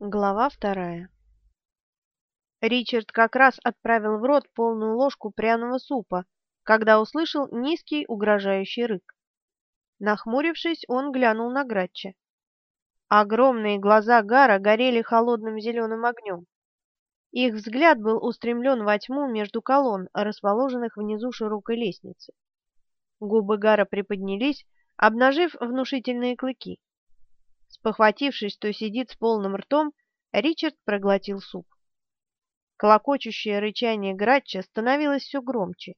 Глава вторая Ричард как раз отправил в рот полную ложку пряного супа, когда услышал низкий угрожающий рык. Нахмурившись, он глянул на Гратча. Огромные глаза Гара горели холодным зеленым огнем. Их взгляд был устремлен во тьму между колонн, расположенных внизу широкой лестницы. Губы Гара приподнялись, обнажив внушительные клыки. Спохватившись, что сидит с полным ртом, Ричард проглотил суп. Клокочущее рычание Гратча становилось все громче.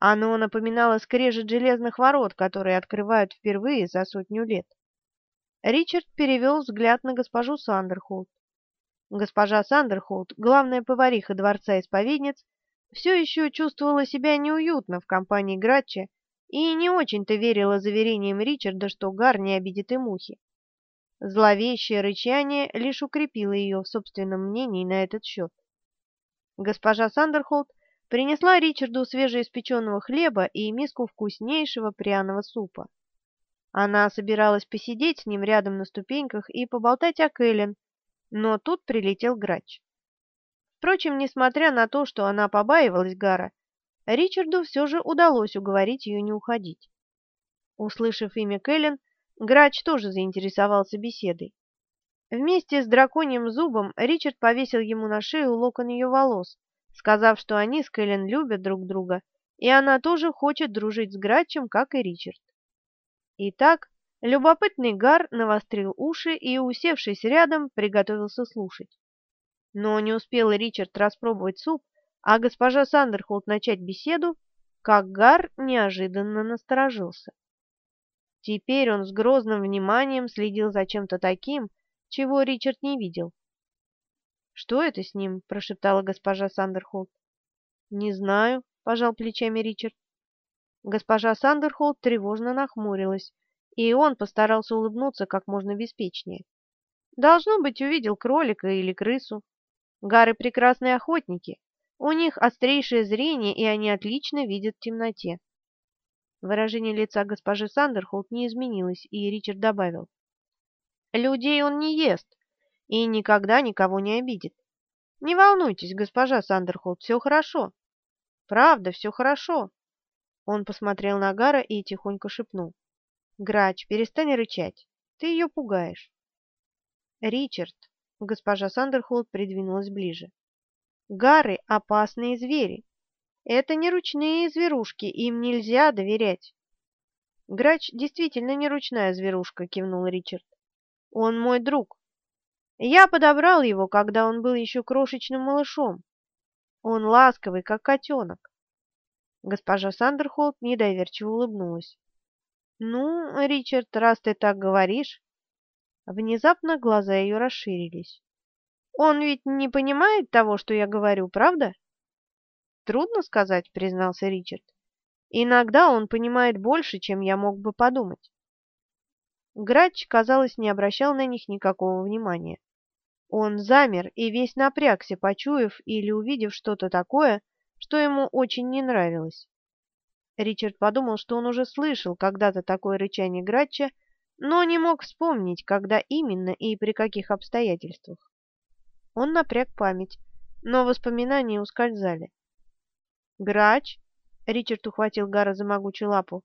Оно напоминало скрежет железных ворот, которые открывают впервые за сотню лет. Ричард перевел взгляд на госпожу Сандерхолд. Госпожа Сандерхолд, главная повариха дворца исповедниц, все еще чувствовала себя неуютно в компании Гратча и не очень-то верила заверениям Ричарда, что Гар не обидит и мухи. Зловещее рычание лишь укрепило ее в собственном мнении на этот счет. Госпожа Сандерхолд принесла Ричарду свежеиспеченного хлеба и миску вкуснейшего пряного супа. Она собиралась посидеть с ним рядом на ступеньках и поболтать о Кэлен, но тут прилетел грач. Впрочем, несмотря на то, что она побаивалась Гара, Ричарду все же удалось уговорить ее не уходить. Услышав имя Кэлен, Грач тоже заинтересовался беседой. Вместе с драконьим зубом Ричард повесил ему на шею локон ее волос, сказав, что они с Кэлен любят друг друга, и она тоже хочет дружить с Грачем, как и Ричард. Итак, любопытный Гар навострил уши и, усевшись рядом, приготовился слушать. Но не успел Ричард распробовать суп, а госпожа Сандерхолд начать беседу, как Гар неожиданно насторожился. Теперь он с грозным вниманием следил за чем-то таким, чего Ричард не видел. «Что это с ним?» – прошептала госпожа Сандерхолд. «Не знаю», – пожал плечами Ричард. Госпожа Сандерхолд тревожно нахмурилась, и он постарался улыбнуться как можно беспечнее. Должно быть, увидел кролика или крысу. Гары – прекрасные охотники. У них острейшее зрение, и они отлично видят в темноте. Выражение лица госпожи Сандерхолд не изменилось, и Ричард добавил. «Людей он не ест и никогда никого не обидит. Не волнуйтесь, госпожа Сандерхолд, все хорошо. Правда, все хорошо». Он посмотрел на Гара и тихонько шепнул. «Грач, перестань рычать. Ты ее пугаешь». «Ричард», — госпожа Сандерхолд придвинулась ближе. «Гары — опасные звери. Это не ручные зверушки, им нельзя доверять. Грач действительно не ручная зверушка, кивнул Ричард. Он мой друг. Я подобрал его, когда он был еще крошечным малышом. Он ласковый, как котенок. Госпожа Сандерхолд недоверчиво улыбнулась. «Ну, Ричард, раз ты так говоришь...» Внезапно глаза ее расширились. «Он ведь не понимает того, что я говорю, правда?» Трудно сказать, признался Ричард. Иногда он понимает больше, чем я мог бы подумать. Грач, казалось, не обращал на них никакого внимания. Он замер и весь напрягся, почуяв или увидев что-то такое, что ему очень не нравилось. Ричард подумал, что он уже слышал когда-то такое рычание Грача, но не мог вспомнить, когда именно и при каких обстоятельствах. Он напряг память, но воспоминания ускользали. «Грач!» — Ричард ухватил Гара за могучую лапу.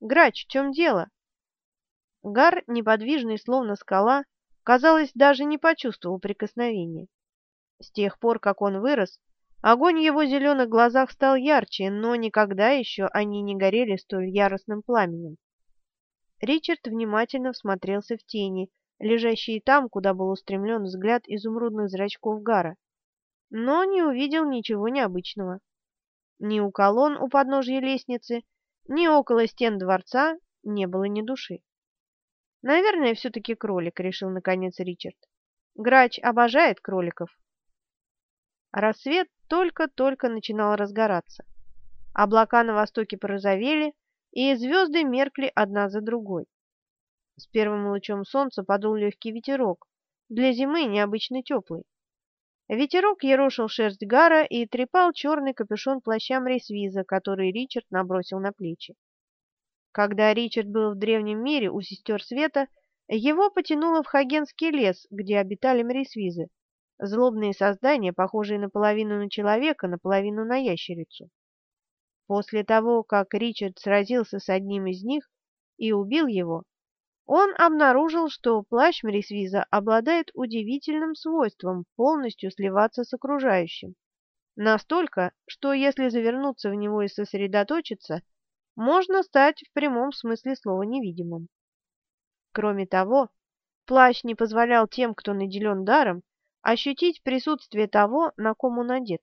«Грач, в чем дело?» Гар, неподвижный, словно скала, казалось, даже не почувствовал прикосновения. С тех пор, как он вырос, огонь в его зеленых глазах стал ярче, но никогда еще они не горели столь яростным пламенем. Ричард внимательно всмотрелся в тени, лежащие там, куда был устремлен взгляд изумрудных зрачков Гара, но не увидел ничего необычного. Ни у колонн у подножья лестницы, ни около стен дворца не было ни души. «Наверное, все-таки кролик», — решил наконец Ричард. «Грач обожает кроликов». Рассвет только-только начинал разгораться. Облака на востоке порозовели, и звезды меркли одна за другой. С первым лучом солнца подул легкий ветерок, для зимы необычно теплый. Ветерок ерошил шерсть Гара и трепал черный капюшон плаща Мрисвиза, который Ричард набросил на плечи. Когда Ричард был в древнем мире у сестер Света, его потянуло в Хагенский лес, где обитали мрисвизы, злобные создания, похожие наполовину на человека, наполовину на ящерицу. После того, как Ричард сразился с одним из них и убил его, он обнаружил, что плащ Мрисвиза обладает удивительным свойством полностью сливаться с окружающим. Настолько, что если завернуться в него и сосредоточиться, можно стать в прямом смысле слова невидимым. Кроме того, плащ не позволял тем, кто наделен даром, ощутить присутствие того, на ком он одет.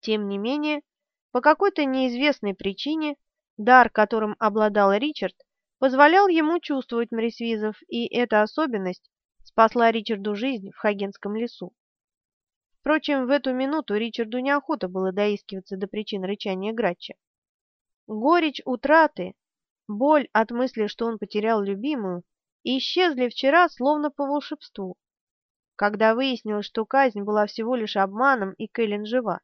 Тем не менее, по какой-то неизвестной причине, дар, которым обладал Ричард, позволял ему чувствовать мрисвизов, и эта особенность спасла Ричарду жизнь в Хагенском лесу. Впрочем, в эту минуту Ричарду неохота было доискиваться до причин рычания Грача. Горечь утраты, боль от мысли, что он потерял любимую, исчезли вчера словно по волшебству когда выяснилось, что казнь была всего лишь обманом и Кэлен жива.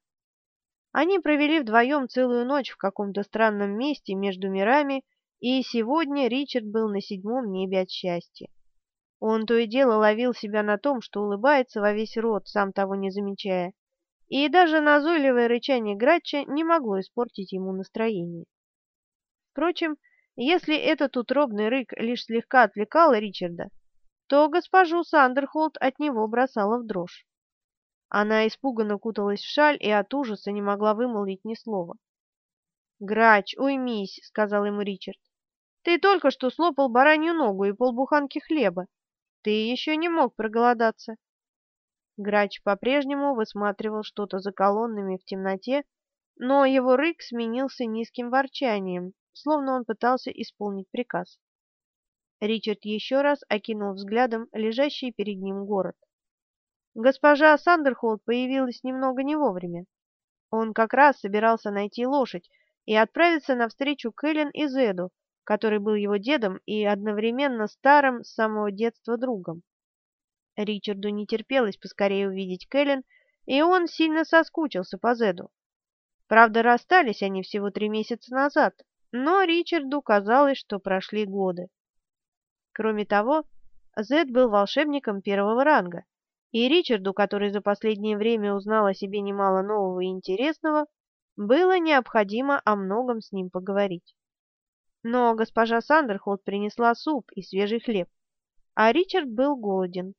Они провели вдвоем целую ночь в каком-то странном месте между мирами, и сегодня Ричард был на седьмом небе от счастья. Он то и дело ловил себя на том, что улыбается во весь рот, сам того не замечая, и даже назойливое рычание Грача не могло испортить ему настроение. Впрочем, если этот утробный рык лишь слегка отвлекал Ричарда, то госпожу Сандерхолд от него бросала в дрожь. Она испуганно куталась в шаль и от ужаса не могла вымолвить ни слова. «Грач, уймись», — сказал ему Ричард. «Ты только что слопал баранью ногу и полбуханки хлеба. Ты еще не мог проголодаться». Грач по-прежнему высматривал что-то за колоннами в темноте, но его рык сменился низким ворчанием, словно он пытался исполнить приказ. Ричард еще раз окинул взглядом лежащий перед ним город. Госпожа Сандерхолд появилась немного не вовремя. Он как раз собирался найти лошадь и отправиться навстречу Кэлен и Зеду, который был его дедом и одновременно старым с самого детства другом. Ричарду не терпелось поскорее увидеть Кэлен, и он сильно соскучился по Зеду. Правда, расстались они всего три месяца назад, но Ричарду казалось, что прошли годы. Кроме того, Зед был волшебником первого ранга, и Ричарду, который за последнее время узнал о себе немало нового и интересного, было необходимо о многом с ним поговорить. Но госпожа Сандерхолд принесла суп и свежий хлеб, а Ричард был голоден.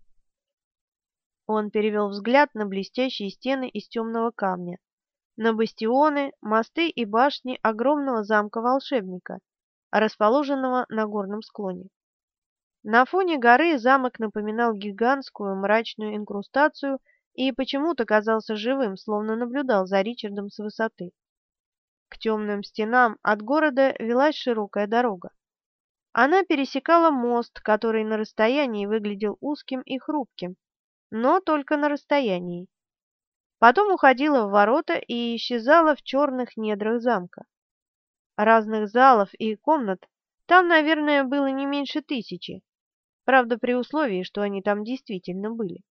Он перевел взгляд на блестящие стены из темного камня, на бастионы, мосты и башни огромного замка волшебника, расположенного на горном склоне. На фоне горы замок напоминал гигантскую мрачную инкрустацию и почему-то казался живым, словно наблюдал за Ричардом с высоты. К темным стенам от города велась широкая дорога. Она пересекала мост, который на расстоянии выглядел узким и хрупким, но только на расстоянии. Потом уходила в ворота и исчезала в черных недрах замка. Разных залов и комнат там, наверное, было не меньше тысячи, Правда, при условии, что они там действительно были.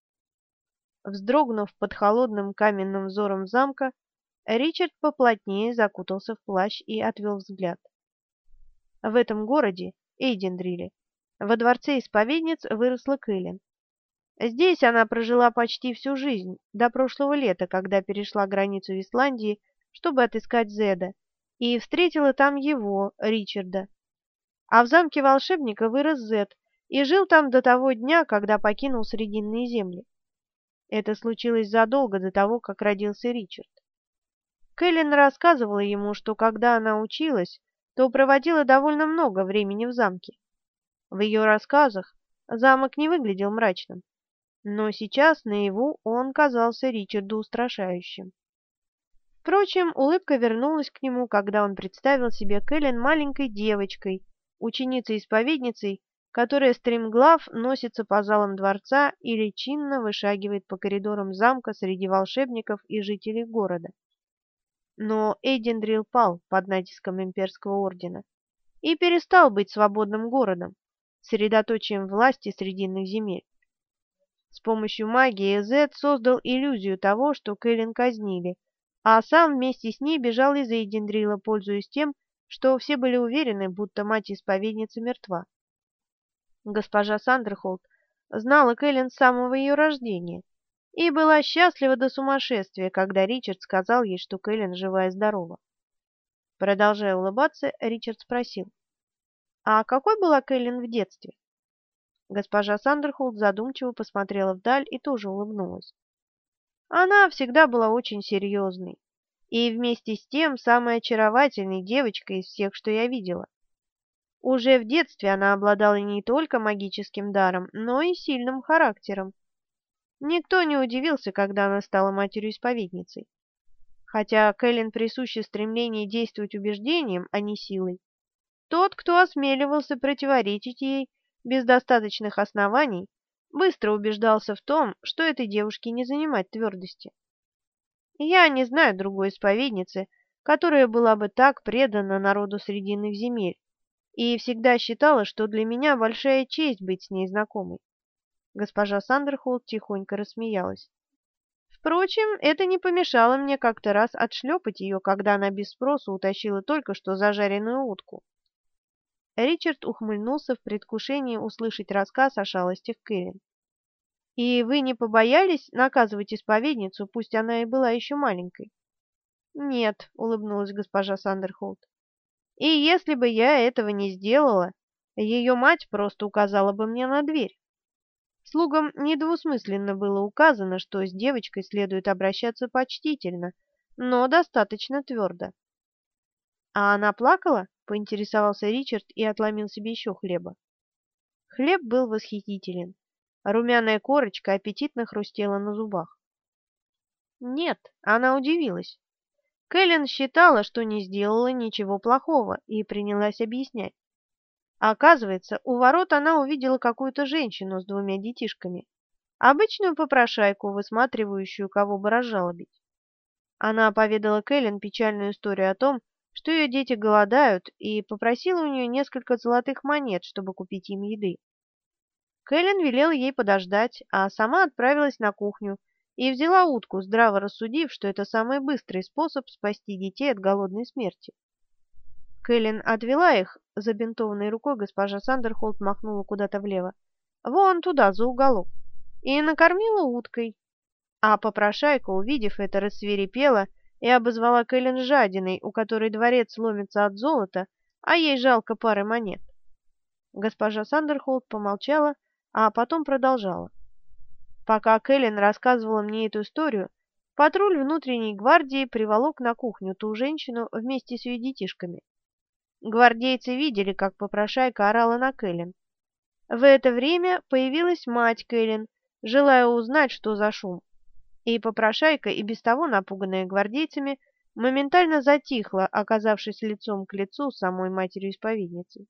Вздрогнув под холодным каменным взором замка, Ричард поплотнее закутался в плащ и отвел взгляд. В этом городе, Эйдендриле, во дворце исповедниц выросла Кэлен. Здесь она прожила почти всю жизнь, до прошлого лета, когда перешла границу Исландии, чтобы отыскать Зеда, и встретила там его, Ричарда. А в замке волшебника вырос Зед, и жил там до того дня, когда покинул Срединные земли. Это случилось задолго до того, как родился Ричард. Кэлен рассказывала ему, что когда она училась, то проводила довольно много времени в замке. В ее рассказах замок не выглядел мрачным, но сейчас наяву он казался Ричарду устрашающим. Впрочем, улыбка вернулась к нему, когда он представил себе Кэлен маленькой девочкой, ученицей-исповедницей, которая стремглав носится по залам дворца или чинно вышагивает по коридорам замка среди волшебников и жителей города. Но Эйдендрил пал под натиском имперского ордена и перестал быть свободным городом, средоточием власти срединных земель. С помощью магии Зед создал иллюзию того, что Кэлен казнили, а сам вместе с ней бежал из Эйдендрила, пользуясь тем, что все были уверены, будто мать-исповедница мертва. Госпожа Сандерхолд знала Кэлен с самого ее рождения и была счастлива до сумасшествия, когда Ричард сказал ей, что Кэлен жива и здорова. Продолжая улыбаться, Ричард спросил, «А какой была Кэлен в детстве?» Госпожа Сандерхолд задумчиво посмотрела вдаль и тоже улыбнулась. Она всегда была очень серьезной и вместе с тем самой очаровательной девочкой из всех, что я видела. Уже в детстве она обладала не только магическим даром, но и сильным характером. Никто не удивился, когда она стала матерью-исповедницей. Хотя Кэлен присуще стремление действовать убеждением, а не силой, тот, кто осмеливался противоречить ей без достаточных оснований, быстро убеждался в том, что этой девушке не занимать твердости. Я не знаю другой исповедницы, которая была бы так предана народу Срединных земель, и всегда считала, что для меня большая честь быть с ней знакомой. Госпожа Сандерхолд тихонько рассмеялась. Впрочем, это не помешало мне как-то раз отшлепать ее, когда она без спросу утащила только что зажаренную утку. Ричард ухмыльнулся в предвкушении услышать рассказ о шалостях Кэрин. «И вы не побоялись наказывать исповедницу, пусть она и была еще маленькой?» «Нет», — улыбнулась госпожа Сандерхолд. И если бы я этого не сделала, ее мать просто указала бы мне на дверь. Слугам недвусмысленно было указано, что с девочкой следует обращаться почтительно, но достаточно твердо. «А она плакала?» — поинтересовался Ричард и отломил себе еще хлеба. Хлеб был восхитителен. Румяная корочка аппетитно хрустела на зубах. Нет, она удивилась. Кэлен считала, что не сделала ничего плохого, и принялась объяснять. Оказывается, у ворот она увидела какую-то женщину с двумя детишками, обычную попрошайку, высматривающую, кого бы разжалобить. Она поведала Кэлен печальную историю о том, что ее дети голодают, и попросила у нее несколько золотых монет, чтобы купить им еды. Кэлен велела ей подождать, а сама отправилась на кухню и взяла утку, здраво рассудив, что это самый быстрый способ спасти детей от голодной смерти. Кэлен отвела их, забинтованной рукой госпожа Сандерхолд махнула куда-то влево, вон туда, за уголок, и накормила уткой. А попрошайка, увидев это, рассверепела и обозвала Кэлен жадиной, у которой дворец ломится от золота, а ей жалко пары монет. Госпожа Сандерхолд помолчала, а потом продолжала. Пока Кэлен рассказывала мне эту историю, патруль внутренней гвардии приволок на кухню ту женщину вместе с ее детишками. Гвардейцы видели, как попрошайка орала на Кэлен. В это время появилась мать Кэлен, желая узнать, что за шум. И попрошайка, и без того напуганная гвардейцами, моментально затихла, оказавшись лицом к лицу с самой матерью-исповедницей.